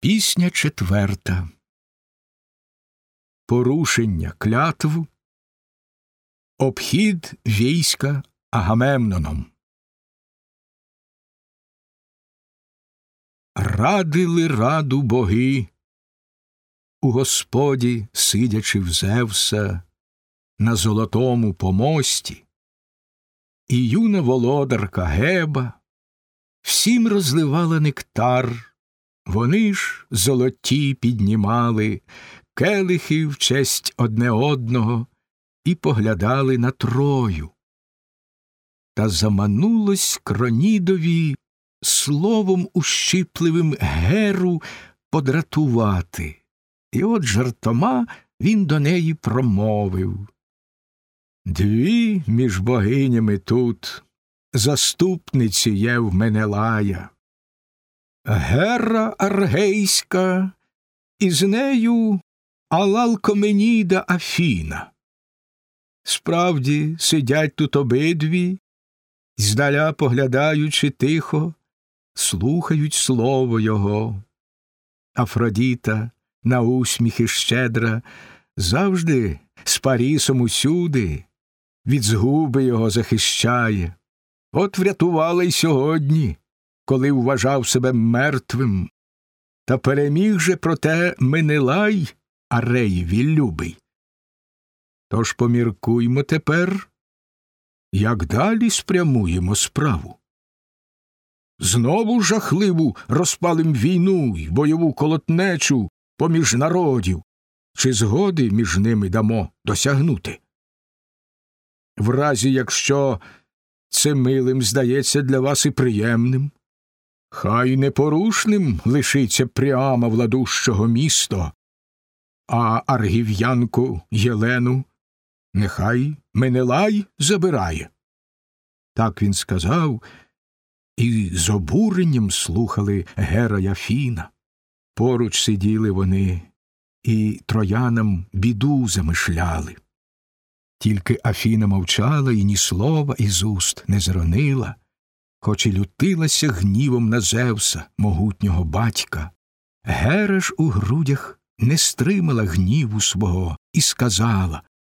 Пісня четверта. Порушення клятв. Обхід війська Агамемноном. Радили раду боги. У Господі, сидячи в Зевса, на золотому помості, і юна володарка Геба всім розливала нектар. Вони ж золоті піднімали келихи в честь одне одного і поглядали на трою. Та заманулось кронідові словом ущипливим геру подратувати, і от жартома він до неї промовив Дві між богинями тут заступниці є в Менелая. Гера Аргейська, і з нею Алалкоменіда Афіна. Справді сидять тут обидві, здаля поглядаючи тихо, слухають слово його. Афродіта на усміхи щедра, завжди з Парісом усюди, від згуби його захищає. От врятувала й сьогодні коли вважав себе мертвим, та переміг же проте Менелай, Ареєві любий. Тож поміркуймо тепер, як далі спрямуємо справу. Знову жахливу розпалим війну й бойову колотнечу поміж народів, чи згоди між ними дамо досягнути. В разі, якщо це милим здається для вас і приємним, Хай непорушним лишиться прямо владущого місто, а аргів'янку Єлену нехай Менелай забирає. Так він сказав, і з обуренням слухали Гера Фіна. Поруч сиділи вони і троянам біду замишляли. Тільки Афіна мовчала і ні слова із уст не зронила хоч і лютилася гнівом на Зевса, могутнього батька, Гера ж у грудях не стримала гніву свого і сказала